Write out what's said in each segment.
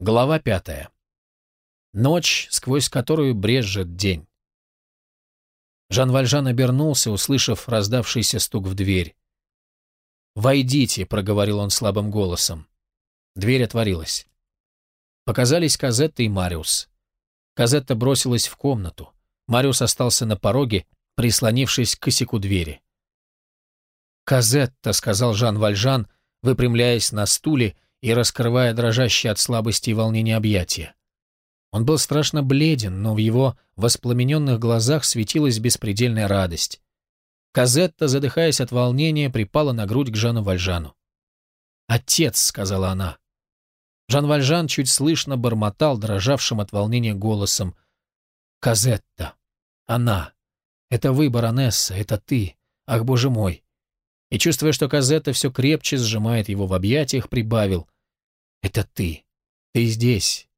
Глава пятая. Ночь, сквозь которую брежет день. Жан Вальжан обернулся, услышав раздавшийся стук в дверь. «Войдите», — проговорил он слабым голосом. Дверь отворилась. Показались Казетта и Мариус. Казетта бросилась в комнату. Мариус остался на пороге, прислонившись к косяку двери. «Казетта», — сказал Жан Вальжан, выпрямляясь на стуле и раскрывая дрожащие от слабости и волнения объятия. Он был страшно бледен, но в его воспламененных глазах светилась беспредельная радость. Казетта, задыхаясь от волнения, припала на грудь к Жану Вальжану. «Отец», — сказала она. Жан Вальжан чуть слышно бормотал, дрожавшим от волнения голосом. «Казетта! Она! Это вы, баронесса, это ты! Ах, боже мой! и, чувствуя, что Казетта все крепче сжимает его в объятиях, прибавил. «Это ты. Ты здесь.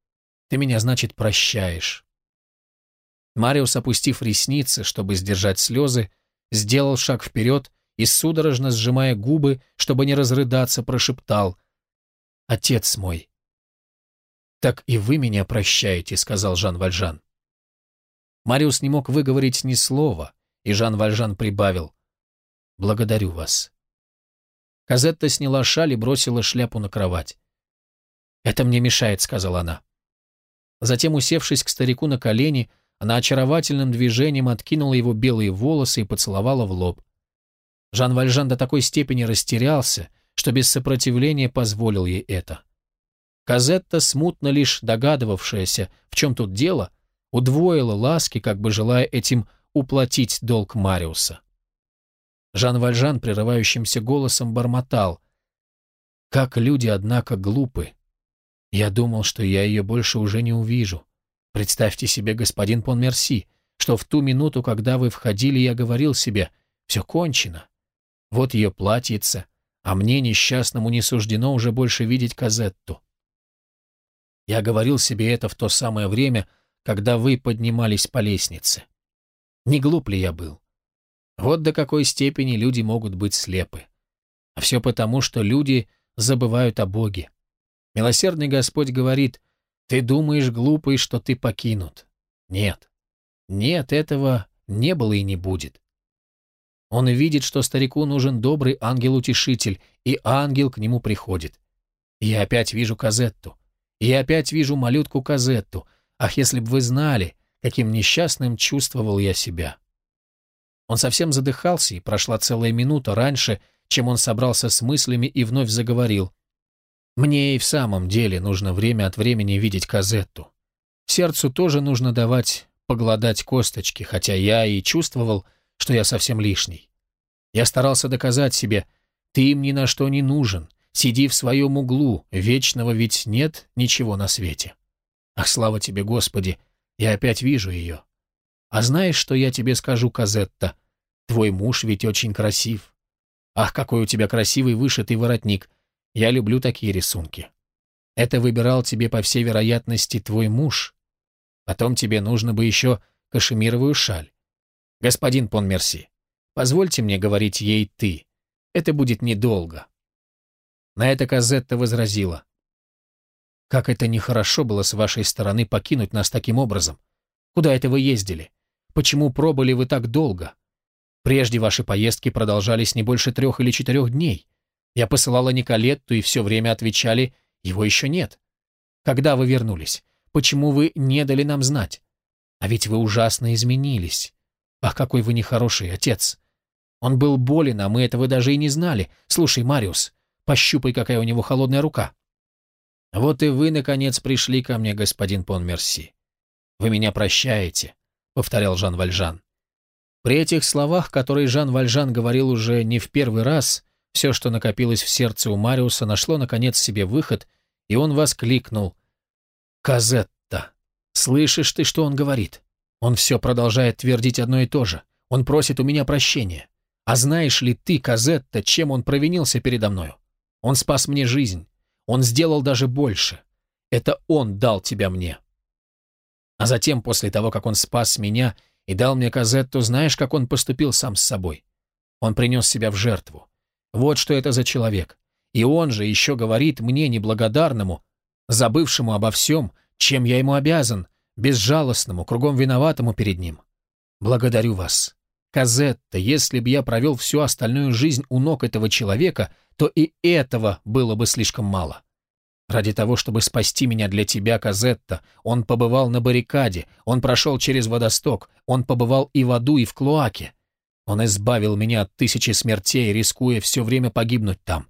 Ты меня, значит, прощаешь». Мариус, опустив ресницы, чтобы сдержать слезы, сделал шаг вперед и, судорожно сжимая губы, чтобы не разрыдаться, прошептал. «Отец мой». «Так и вы меня прощаете», — сказал Жан Вальжан. Мариус не мог выговорить ни слова, и Жан Вальжан прибавил. Благодарю вас». Казетта сняла шаль и бросила шляпу на кровать. «Это мне мешает», — сказала она. Затем, усевшись к старику на колени, она очаровательным движением откинула его белые волосы и поцеловала в лоб. Жан Вальжан до такой степени растерялся, что без сопротивления позволил ей это. Казетта, смутно лишь догадывавшаяся, в чем тут дело, удвоила ласки, как бы желая этим уплатить долг Мариуса. Жан Вальжан прерывающимся голосом бормотал. «Как люди, однако, глупы. Я думал, что я ее больше уже не увижу. Представьте себе, господин Понмерси, что в ту минуту, когда вы входили, я говорил себе, все кончено. Вот ее платьице, а мне, несчастному, не суждено уже больше видеть Казетту. Я говорил себе это в то самое время, когда вы поднимались по лестнице. Не глуп ли я был? Вот до какой степени люди могут быть слепы. А все потому, что люди забывают о Боге. Милосердный Господь говорит, ты думаешь, глупый, что ты покинут. Нет. Нет, этого не было и не будет. Он видит, что старику нужен добрый ангел-утешитель, и ангел к нему приходит. Я опять вижу Казетту. Я опять вижу малютку Казетту. Ах, если бы вы знали, каким несчастным чувствовал я себя. Он совсем задыхался, и прошла целая минута раньше, чем он собрался с мыслями и вновь заговорил. «Мне и в самом деле нужно время от времени видеть Казетту. Сердцу тоже нужно давать погладать косточки, хотя я и чувствовал, что я совсем лишний. Я старался доказать себе, ты им ни на что не нужен, сиди в своем углу, вечного ведь нет ничего на свете. Ах, слава тебе, Господи, я опять вижу ее. А знаешь, что я тебе скажу, Казетта? Твой муж ведь очень красив. Ах, какой у тебя красивый вышитый воротник. Я люблю такие рисунки. Это выбирал тебе, по всей вероятности, твой муж. Потом тебе нужно бы еще кашемировую шаль. Господин Понмерси, позвольте мне говорить ей «ты». Это будет недолго. На это Казетта возразила. «Как это нехорошо было с вашей стороны покинуть нас таким образом. Куда это вы ездили? Почему пробыли вы так долго? Прежде ваши поездки продолжались не больше трех или четырех дней. Я посылала Николетту, и все время отвечали, его еще нет. Когда вы вернулись? Почему вы не дали нам знать? А ведь вы ужасно изменились. Ах, какой вы нехороший отец. Он был болен, а мы этого даже и не знали. Слушай, Мариус, пощупай, какая у него холодная рука. Вот и вы, наконец, пришли ко мне, господин Понмерси. Вы меня прощаете. — повторял Жан Вальжан. При этих словах, которые Жан Вальжан говорил уже не в первый раз, все, что накопилось в сердце у Мариуса, нашло, наконец, себе выход, и он воскликнул. «Казетта! Слышишь ты, что он говорит? Он все продолжает твердить одно и то же. Он просит у меня прощения. А знаешь ли ты, Казетта, чем он провинился передо мною? Он спас мне жизнь. Он сделал даже больше. Это он дал тебя мне». А затем, после того, как он спас меня и дал мне Казетту, знаешь, как он поступил сам с собой? Он принес себя в жертву. Вот что это за человек. И он же еще говорит мне, неблагодарному, забывшему обо всем, чем я ему обязан, безжалостному, кругом виноватому перед ним. Благодарю вас. Казетта, если бы я провел всю остальную жизнь у ног этого человека, то и этого было бы слишком мало. Ради того, чтобы спасти меня для тебя, Казетта, он побывал на баррикаде, он прошел через водосток, он побывал и в аду, и в клоаке. Он избавил меня от тысячи смертей, рискуя все время погибнуть там.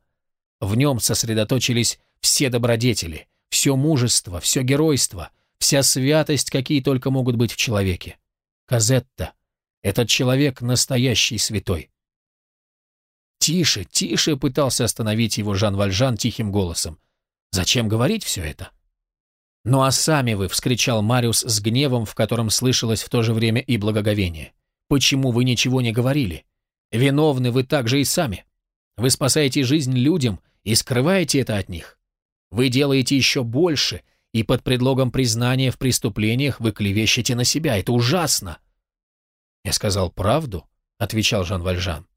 В нем сосредоточились все добродетели, все мужество, все геройство, вся святость, какие только могут быть в человеке. Казетта, этот человек настоящий святой. «Тише, тише!» — пытался остановить его Жан Вальжан тихим голосом. «Зачем говорить все это?» «Ну а сами вы!» — вскричал Мариус с гневом, в котором слышалось в то же время и благоговение. «Почему вы ничего не говорили? Виновны вы также и сами. Вы спасаете жизнь людям и скрываете это от них. Вы делаете еще больше, и под предлогом признания в преступлениях вы клевещете на себя. Это ужасно!» «Я сказал правду?» — отвечал Жан Вальжан.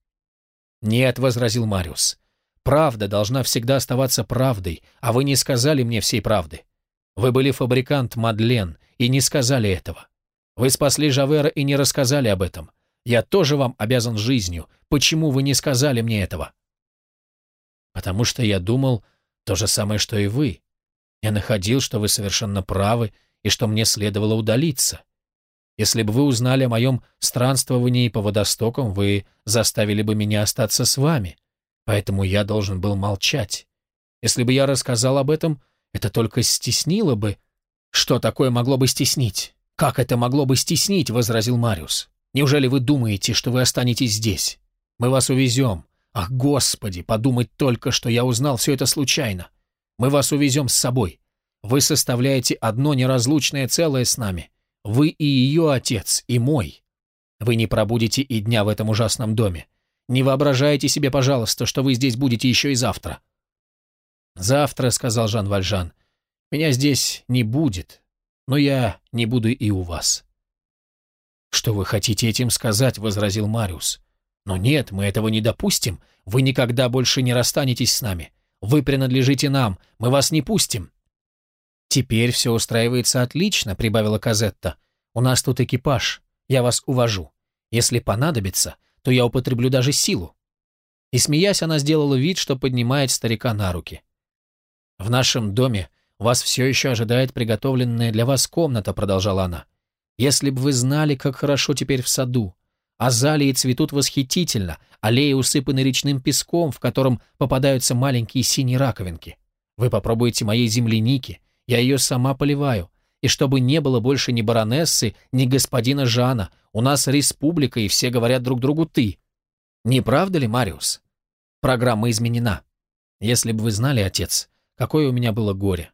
«Нет», — возразил Мариус. «Правда должна всегда оставаться правдой, а вы не сказали мне всей правды. Вы были фабрикант Мадлен и не сказали этого. Вы спасли Жавера и не рассказали об этом. Я тоже вам обязан жизнью. Почему вы не сказали мне этого?» «Потому что я думал то же самое, что и вы. Я находил, что вы совершенно правы и что мне следовало удалиться. Если бы вы узнали о моем странствовании по водостокам, вы заставили бы меня остаться с вами. Поэтому я должен был молчать. Если бы я рассказал об этом, это только стеснило бы... Что такое могло бы стеснить? Как это могло бы стеснить, возразил Мариус. Неужели вы думаете, что вы останетесь здесь? Мы вас увезем. Ах, Господи, подумать только, что я узнал все это случайно. Мы вас увезем с собой. Вы составляете одно неразлучное целое с нами. Вы и ее отец, и мой. Вы не пробудете и дня в этом ужасном доме. Не воображайте себе, пожалуйста, что вы здесь будете еще и завтра». «Завтра», — сказал Жан Вальжан, — «меня здесь не будет, но я не буду и у вас». «Что вы хотите этим сказать?» — возразил Мариус. «Но нет, мы этого не допустим. Вы никогда больше не расстанетесь с нами. Вы принадлежите нам, мы вас не пустим». «Теперь все устраивается отлично», — прибавила Казетта. «У нас тут экипаж. Я вас увожу. Если понадобится, то я употреблю даже силу». И, смеясь, она сделала вид, что поднимает старика на руки. «В нашем доме вас все еще ожидает приготовленная для вас комната», — продолжала она. «Если бы вы знали, как хорошо теперь в саду. Азалии цветут восхитительно, аллеи усыпаны речным песком, в котором попадаются маленькие синие раковинки. Вы попробуете моей земляники, я ее сама поливаю. И чтобы не было больше ни баронессы, ни господина Жана, у нас республика, и все говорят друг другу «ты». Не правда ли, Мариус? Программа изменена. Если бы вы знали, отец, какое у меня было горе.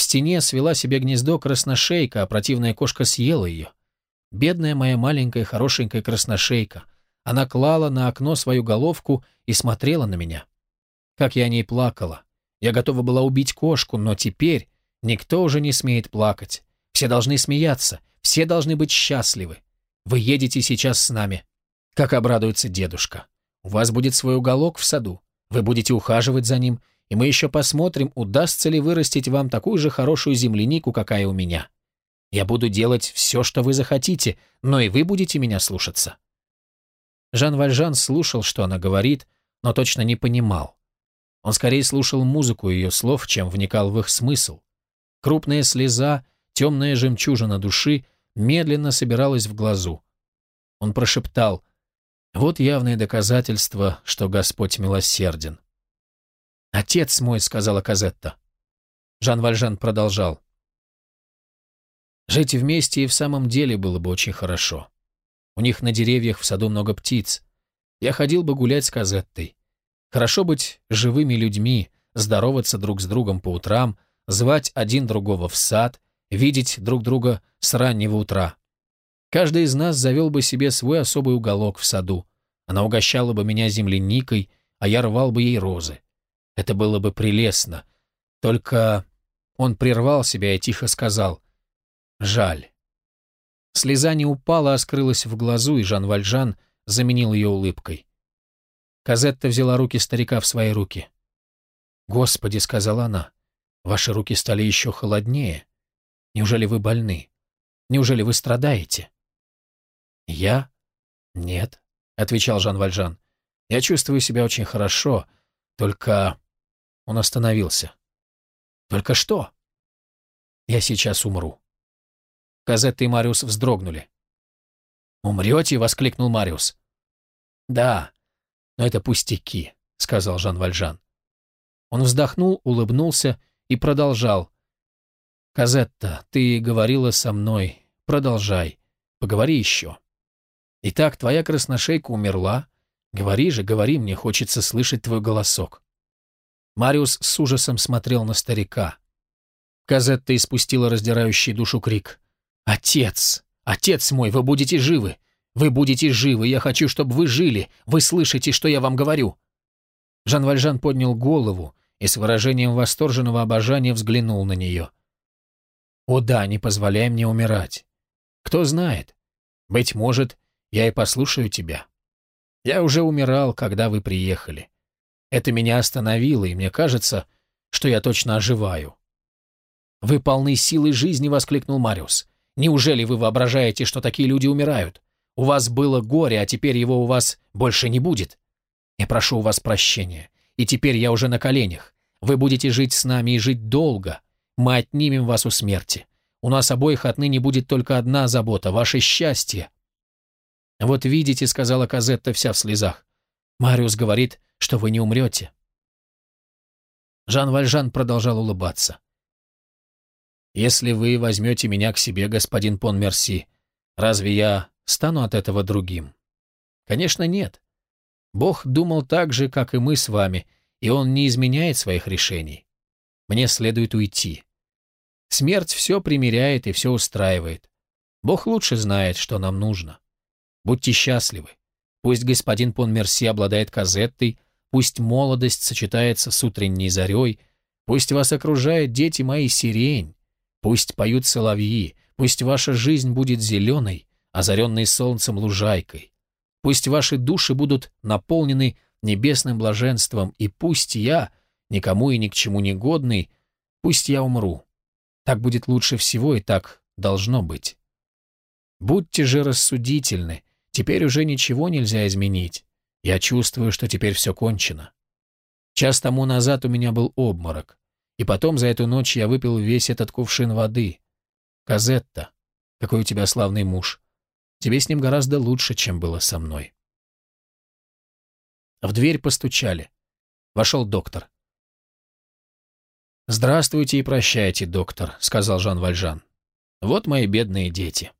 В стене свела себе гнездо красношейка, а противная кошка съела ее. Бедная моя маленькая хорошенькая красношейка. Она клала на окно свою головку и смотрела на меня. Как я о ней плакала. Я готова была убить кошку, но теперь, Никто уже не смеет плакать. Все должны смеяться, все должны быть счастливы. Вы едете сейчас с нами. Как обрадуется дедушка. У вас будет свой уголок в саду. Вы будете ухаживать за ним, и мы еще посмотрим, удастся ли вырастить вам такую же хорошую землянику, какая у меня. Я буду делать все, что вы захотите, но и вы будете меня слушаться». Жан Вальжан слушал, что она говорит, но точно не понимал. Он скорее слушал музыку ее слов, чем вникал в их смысл. Крупная слеза, темная жемчужина души, медленно собиралась в глазу. Он прошептал, «Вот явное доказательство, что Господь милосерден». «Отец мой», — сказала Казетта. Жан Вальжан продолжал. «Жить вместе и в самом деле было бы очень хорошо. У них на деревьях в саду много птиц. Я ходил бы гулять с Казеттой. Хорошо быть живыми людьми, здороваться друг с другом по утрам — звать один другого в сад, видеть друг друга с раннего утра. Каждый из нас завел бы себе свой особый уголок в саду. Она угощала бы меня земляникой, а я рвал бы ей розы. Это было бы прелестно. Только он прервал себя и тихо сказал «Жаль». Слеза не упала, а скрылась в глазу, и Жан Вальжан заменил ее улыбкой. Казетта взяла руки старика в свои руки. «Господи», — сказала она, Ваши руки стали еще холоднее. Неужели вы больны? Неужели вы страдаете?» «Я? Нет», — отвечал Жан Вальжан. «Я чувствую себя очень хорошо, только...» Он остановился. «Только что?» «Я сейчас умру». Казетта и Мариус вздрогнули. «Умрете?» — воскликнул Мариус. «Да, но это пустяки», — сказал Жан Вальжан. Он вздохнул, улыбнулся и продолжал. «Казетта, ты говорила со мной. Продолжай. Поговори еще». «Итак, твоя красношейка умерла. Говори же, говори, мне хочется слышать твой голосок». Мариус с ужасом смотрел на старика. Казетта испустила раздирающий душу крик. «Отец! Отец мой, вы будете живы! Вы будете живы! Я хочу, чтобы вы жили! Вы слышите, что я вам говорю!» Жан Вальжан поднял голову и с выражением восторженного обожания взглянул на нее. «О да, не позволяй мне умирать. Кто знает, быть может, я и послушаю тебя. Я уже умирал, когда вы приехали. Это меня остановило, и мне кажется, что я точно оживаю. «Вы полны силы жизни!» — воскликнул Мариус. «Неужели вы воображаете, что такие люди умирают? У вас было горе, а теперь его у вас больше не будет. Я прошу у вас прощения, и теперь я уже на коленях. Вы будете жить с нами и жить долго. Мы отнимем вас у смерти. У нас обоих отныне будет только одна забота — ваше счастье». «Вот видите», — сказала Казетта вся в слезах. «Мариус говорит, что вы не умрете». Жан Вальжан продолжал улыбаться. «Если вы возьмете меня к себе, господин Пон Мерси, разве я стану от этого другим?» «Конечно, нет. Бог думал так же, как и мы с вами, и Он не изменяет своих решений. Мне следует уйти. Смерть все примиряет и все устраивает. Бог лучше знает, что нам нужно. Будьте счастливы. Пусть господин Пон Мерси обладает казеттой, пусть молодость сочетается с утренней зарей, пусть вас окружают дети мои сирень, Пусть поют соловьи, пусть ваша жизнь будет зеленой, озаренной солнцем лужайкой. Пусть ваши души будут наполнены небесным блаженством, и пусть я, никому и ни к чему не годный, пусть я умру. Так будет лучше всего, и так должно быть. Будьте же рассудительны, теперь уже ничего нельзя изменить. Я чувствую, что теперь все кончено. Час тому назад у меня был обморок. И потом за эту ночь я выпил весь этот кувшин воды. Казетта, какой у тебя славный муж. Тебе с ним гораздо лучше, чем было со мной. В дверь постучали. Вошел доктор. «Здравствуйте и прощайте, доктор», — сказал Жан Вальжан. «Вот мои бедные дети».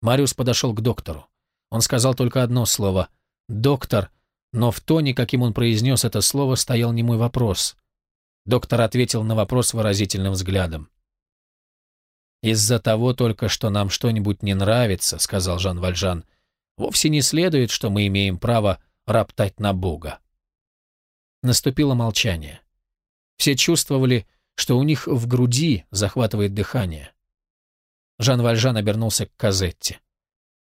Мариус подошел к доктору. Он сказал только одно слово «доктор», но в тоне, каким он произнес это слово, стоял немой вопрос. Доктор ответил на вопрос выразительным взглядом. «Из-за того только, что нам что-нибудь не нравится», — сказал Жан Вальжан, «вовсе не следует, что мы имеем право роптать на Бога». Наступило молчание. Все чувствовали, что у них в груди захватывает дыхание. Жан Вальжан обернулся к Казетте.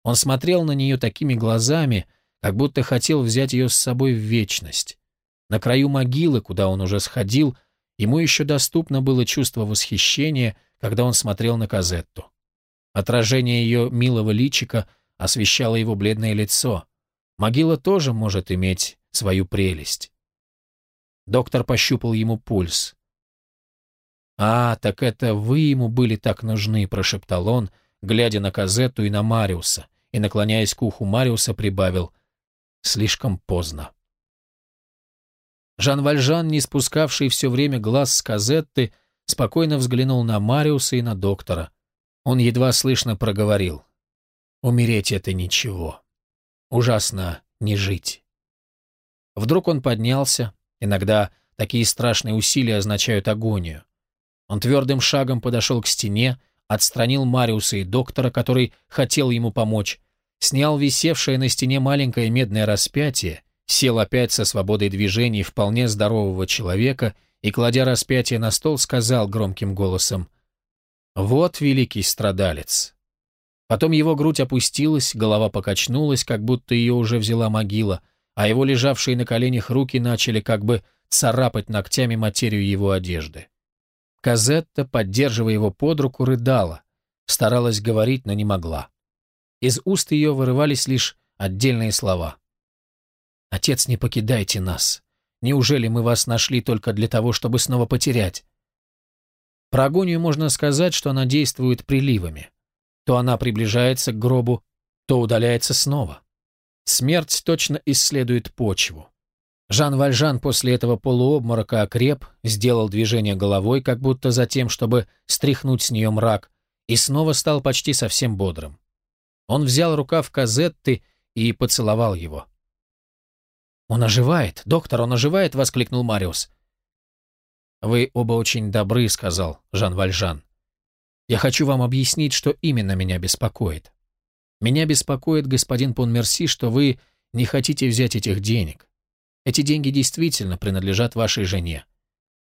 Он смотрел на нее такими глазами, как будто хотел взять ее с собой в вечность. На краю могилы, куда он уже сходил, ему еще доступно было чувство восхищения, когда он смотрел на Казетту. Отражение ее милого личика освещало его бледное лицо. Могила тоже может иметь свою прелесть. Доктор пощупал ему пульс. «А, так это вы ему были так нужны», — прошептал он, глядя на Казетту и на Мариуса, и, наклоняясь к уху Мариуса, прибавил «Слишком поздно». Жан Вальжан, не спускавший все время глаз с Казетты, спокойно взглянул на Мариуса и на доктора. Он едва слышно проговорил. «Умереть — это ничего. Ужасно не жить». Вдруг он поднялся. Иногда такие страшные усилия означают агонию. Он твердым шагом подошел к стене, отстранил Мариуса и доктора, который хотел ему помочь, снял висевшее на стене маленькое медное распятие сел опять со свободой движений вполне здорового человека и, кладя распятие на стол, сказал громким голосом «Вот великий страдалец». Потом его грудь опустилась, голова покачнулась, как будто ее уже взяла могила, а его лежавшие на коленях руки начали как бы царапать ногтями материю его одежды. Казетта, поддерживая его под руку, рыдала, старалась говорить, но не могла. Из уст ее вырывались лишь отдельные слова. «Отец, не покидайте нас. Неужели мы вас нашли только для того, чтобы снова потерять?» Про агонию можно сказать, что она действует приливами. То она приближается к гробу, то удаляется снова. Смерть точно исследует почву. Жан Вальжан после этого полуобморока окреп, сделал движение головой, как будто за тем, чтобы стряхнуть с нее мрак, и снова стал почти совсем бодрым. Он взял рукав Казетты и поцеловал его. «Он оживает! Доктор, он оживает!» — воскликнул Мариус. «Вы оба очень добры», — сказал Жан Вальжан. «Я хочу вам объяснить, что именно меня беспокоит. Меня беспокоит, господин Понмерси, что вы не хотите взять этих денег. Эти деньги действительно принадлежат вашей жене.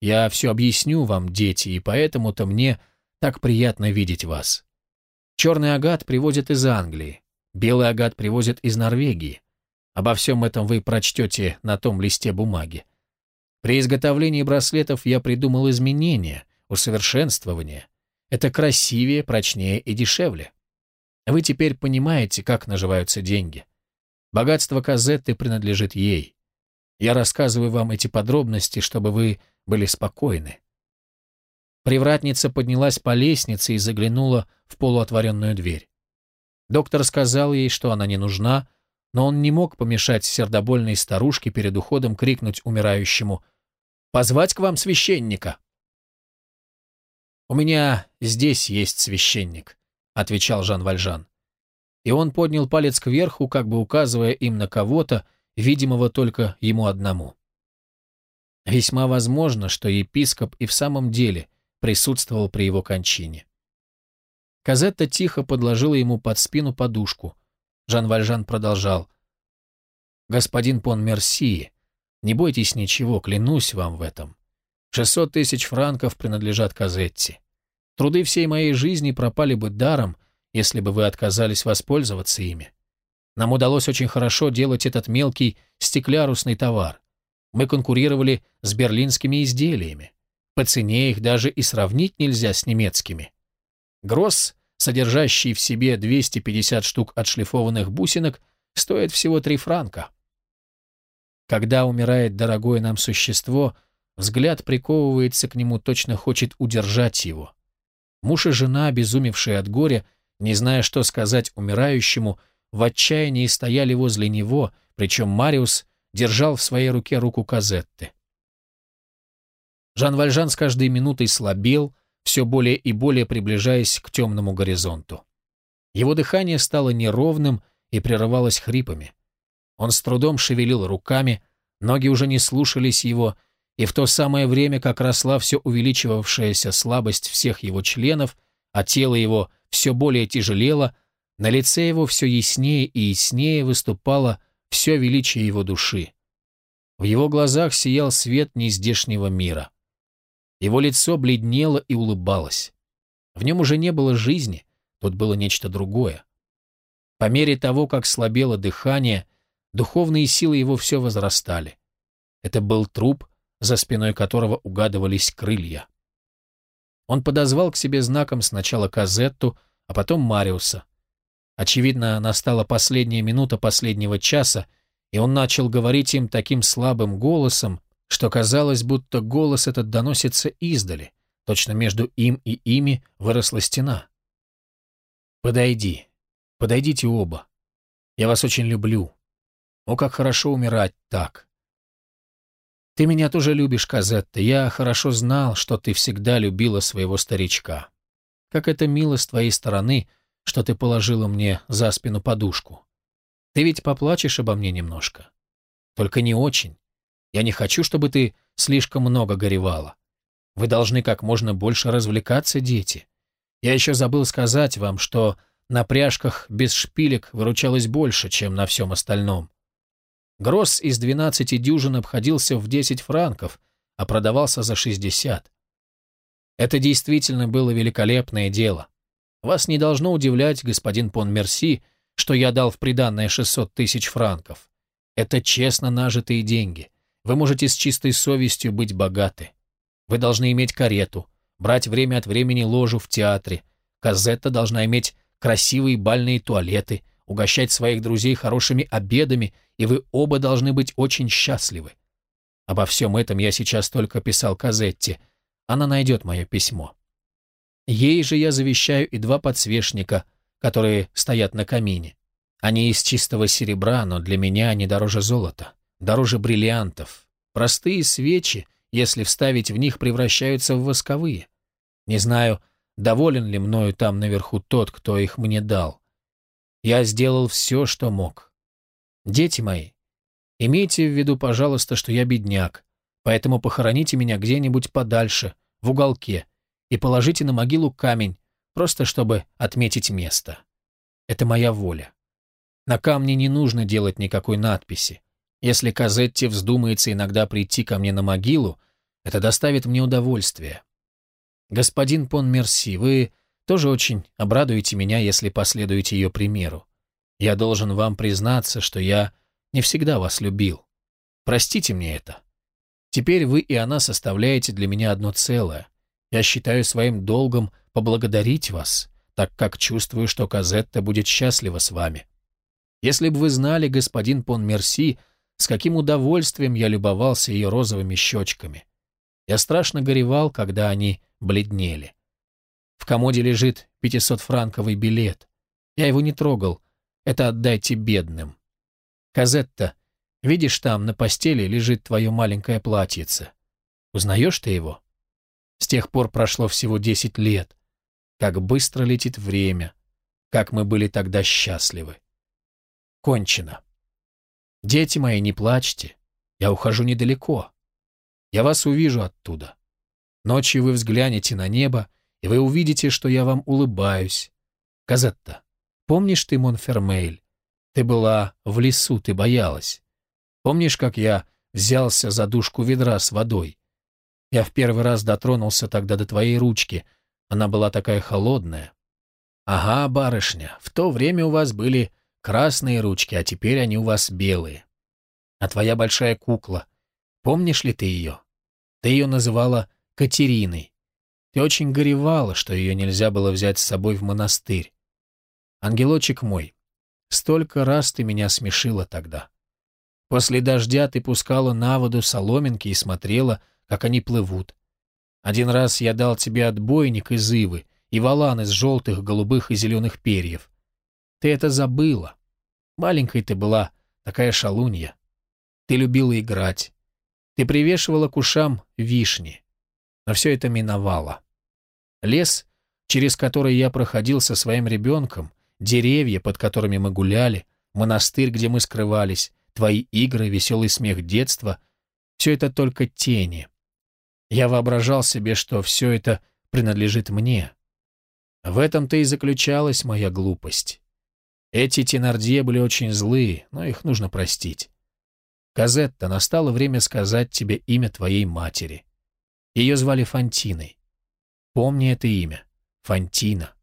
Я все объясню вам, дети, и поэтому-то мне так приятно видеть вас. Черный агат привозят из Англии, белый агат привозят из Норвегии. Обо всем этом вы прочтете на том листе бумаги. При изготовлении браслетов я придумал изменения, усовершенствования. Это красивее, прочнее и дешевле. Вы теперь понимаете, как наживаются деньги. Богатство Казетты принадлежит ей. Я рассказываю вам эти подробности, чтобы вы были спокойны. Привратница поднялась по лестнице и заглянула в полуотворенную дверь. Доктор сказал ей, что она не нужна, но он не мог помешать сердобольной старушке перед уходом крикнуть умирающему «Позвать к вам священника!» «У меня здесь есть священник», — отвечал Жан Вальжан. И он поднял палец кверху, как бы указывая им на кого-то, видимого только ему одному. Весьма возможно, что епископ и в самом деле присутствовал при его кончине. Казетта тихо подложила ему под спину подушку. Жан Вальжан продолжал. «Господин Пон Мерси, не бойтесь ничего, клянусь вам в этом. Шестьсот тысяч франков принадлежат Казетте. Труды всей моей жизни пропали бы даром, если бы вы отказались воспользоваться ими. Нам удалось очень хорошо делать этот мелкий стеклярусный товар. Мы конкурировали с берлинскими изделиями. По цене их даже и сравнить нельзя с немецкими. Гросс, содержащий в себе 250 штук отшлифованных бусинок, стоит всего 3 франка. Когда умирает дорогое нам существо, взгляд приковывается к нему, точно хочет удержать его. Муж и жена, обезумевшие от горя, не зная, что сказать умирающему, в отчаянии стояли возле него, причем Мариус держал в своей руке руку Казетты. Жан Вальжан с каждой минутой слабел, все более и более приближаясь к темному горизонту. Его дыхание стало неровным и прерывалось хрипами. Он с трудом шевелил руками, ноги уже не слушались его, и в то самое время, как росла все увеличивавшаяся слабость всех его членов, а тело его все более тяжелело, на лице его все яснее и яснее выступало все величие его души. В его глазах сиял свет нездешнего мира. Его лицо бледнело и улыбалось. В нем уже не было жизни, тут было нечто другое. По мере того, как слабело дыхание, Духовные силы его все возрастали. Это был труп, за спиной которого угадывались крылья. Он подозвал к себе знаком сначала Казетту, а потом Мариуса. Очевидно, настала последняя минута последнего часа, и он начал говорить им таким слабым голосом, что казалось, будто голос этот доносится издали, точно между им и ими выросла стена. «Подойди, подойдите оба. Я вас очень люблю. О, как хорошо умирать так. Ты меня тоже любишь, Казетта. Я хорошо знал, что ты всегда любила своего старичка. Как это мило с твоей стороны, что ты положила мне за спину подушку. Ты ведь поплачешь обо мне немножко. Только не очень. Я не хочу, чтобы ты слишком много горевала. Вы должны как можно больше развлекаться, дети. Я еще забыл сказать вам, что на пряжках без шпилек выручалось больше, чем на всем остальном. Гросс из 12 дюжин обходился в 10 франков, а продавался за 60. Это действительно было великолепное дело. Вас не должно удивлять, господин Пон Мерси, что я дал в приданное 600 тысяч франков. Это честно нажитые деньги. Вы можете с чистой совестью быть богаты. Вы должны иметь карету, брать время от времени ложу в театре. Казетта должна иметь красивые бальные туалеты, угощать своих друзей хорошими обедами, и вы оба должны быть очень счастливы. Обо всем этом я сейчас только писал Казетте. Она найдет мое письмо. Ей же я завещаю и два подсвечника, которые стоят на камине. Они из чистого серебра, но для меня они дороже золота, дороже бриллиантов. Простые свечи, если вставить в них, превращаются в восковые. Не знаю, доволен ли мною там наверху тот, кто их мне дал. Я сделал все, что мог. Дети мои, имейте в виду, пожалуйста, что я бедняк, поэтому похороните меня где-нибудь подальше, в уголке, и положите на могилу камень, просто чтобы отметить место. Это моя воля. На камне не нужно делать никакой надписи. Если Казетти вздумается иногда прийти ко мне на могилу, это доставит мне удовольствие. Господин Пон Мерси, вы тоже очень обрадуете меня, если последуете ее примеру. Я должен вам признаться, что я не всегда вас любил. Простите мне это. Теперь вы и она составляете для меня одно целое. Я считаю своим долгом поблагодарить вас, так как чувствую, что Казетта будет счастлива с вами. Если бы вы знали, господин Пон Мерси, с каким удовольствием я любовался ее розовыми щечками. Я страшно горевал, когда они бледнели. В комоде лежит 500-франковый билет. Я его не трогал. Это отдайте бедным. Казетта, видишь, там на постели лежит твое маленькое платьице. Узнаешь ты его? С тех пор прошло всего 10 лет. Как быстро летит время. Как мы были тогда счастливы. Кончено. Дети мои, не плачьте. Я ухожу недалеко. Я вас увижу оттуда. Ночью вы взглянете на небо, и вы увидите, что я вам улыбаюсь. Казетта, помнишь ты Монфермейль? Ты была в лесу, ты боялась. Помнишь, как я взялся за дужку ведра с водой? Я в первый раз дотронулся тогда до твоей ручки. Она была такая холодная. Ага, барышня, в то время у вас были красные ручки, а теперь они у вас белые. А твоя большая кукла, помнишь ли ты ее? Ты ее называла Катериной. Ты очень горевала, что ее нельзя было взять с собой в монастырь. Ангелочек мой, столько раз ты меня смешила тогда. После дождя ты пускала на воду соломинки и смотрела, как они плывут. Один раз я дал тебе отбойник из ивы и валан из желтых, голубых и зеленых перьев. Ты это забыла. Маленькой ты была, такая шалунья. Ты любила играть. Ты привешивала к ушам вишни. Но все это миновало. Лес, через который я проходил со своим ребенком, деревья, под которыми мы гуляли, монастырь, где мы скрывались, твои игры, веселый смех детства — все это только тени. Я воображал себе, что все это принадлежит мне. В этом-то и заключалась моя глупость. Эти Тенардье были очень злые, но их нужно простить. Казетта, настало время сказать тебе имя твоей матери. Ее звали Фантиной. Помни это имя. Фантина.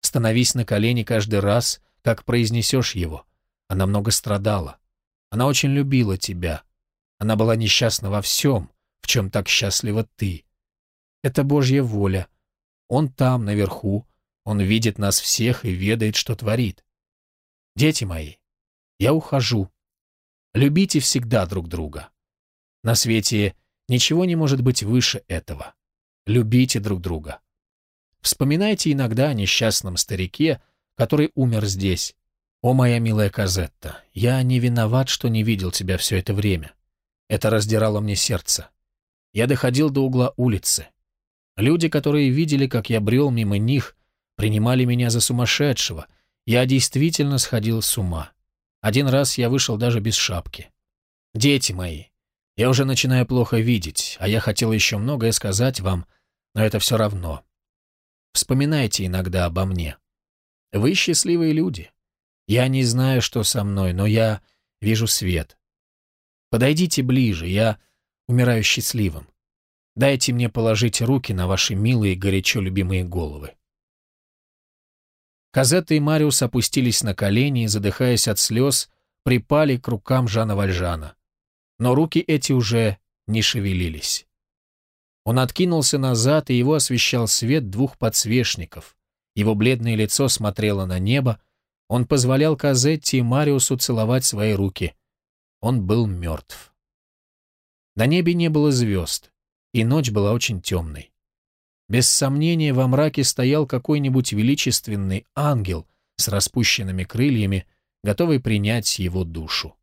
Становись на колени каждый раз, как произнесешь его. Она много страдала. Она очень любила тебя. Она была несчастна во всем, в чем так счастлива ты. Это Божья воля. Он там, наверху. Он видит нас всех и ведает, что творит. Дети мои, я ухожу. Любите всегда друг друга. На свете Ничего не может быть выше этого. Любите друг друга. Вспоминайте иногда о несчастном старике, который умер здесь. О, моя милая Казетта, я не виноват, что не видел тебя все это время. Это раздирало мне сердце. Я доходил до угла улицы. Люди, которые видели, как я брел мимо них, принимали меня за сумасшедшего. Я действительно сходил с ума. Один раз я вышел даже без шапки. Дети мои, я уже начинаю плохо видеть, а я хотел еще многое сказать вам, но это все равно. Вспоминайте иногда обо мне. Вы счастливые люди. Я не знаю, что со мной, но я вижу свет. Подойдите ближе, я умираю счастливым. Дайте мне положить руки на ваши милые, горячо любимые головы. Казетта и Мариус опустились на колени и, задыхаясь от слез, припали к рукам Жана Вальжана но руки эти уже не шевелились. Он откинулся назад, и его освещал свет двух подсвечников. Его бледное лицо смотрело на небо. Он позволял Казетти и Мариусу целовать свои руки. Он был мертв. На небе не было звезд, и ночь была очень темной. Без сомнения, во мраке стоял какой-нибудь величественный ангел с распущенными крыльями, готовый принять его душу.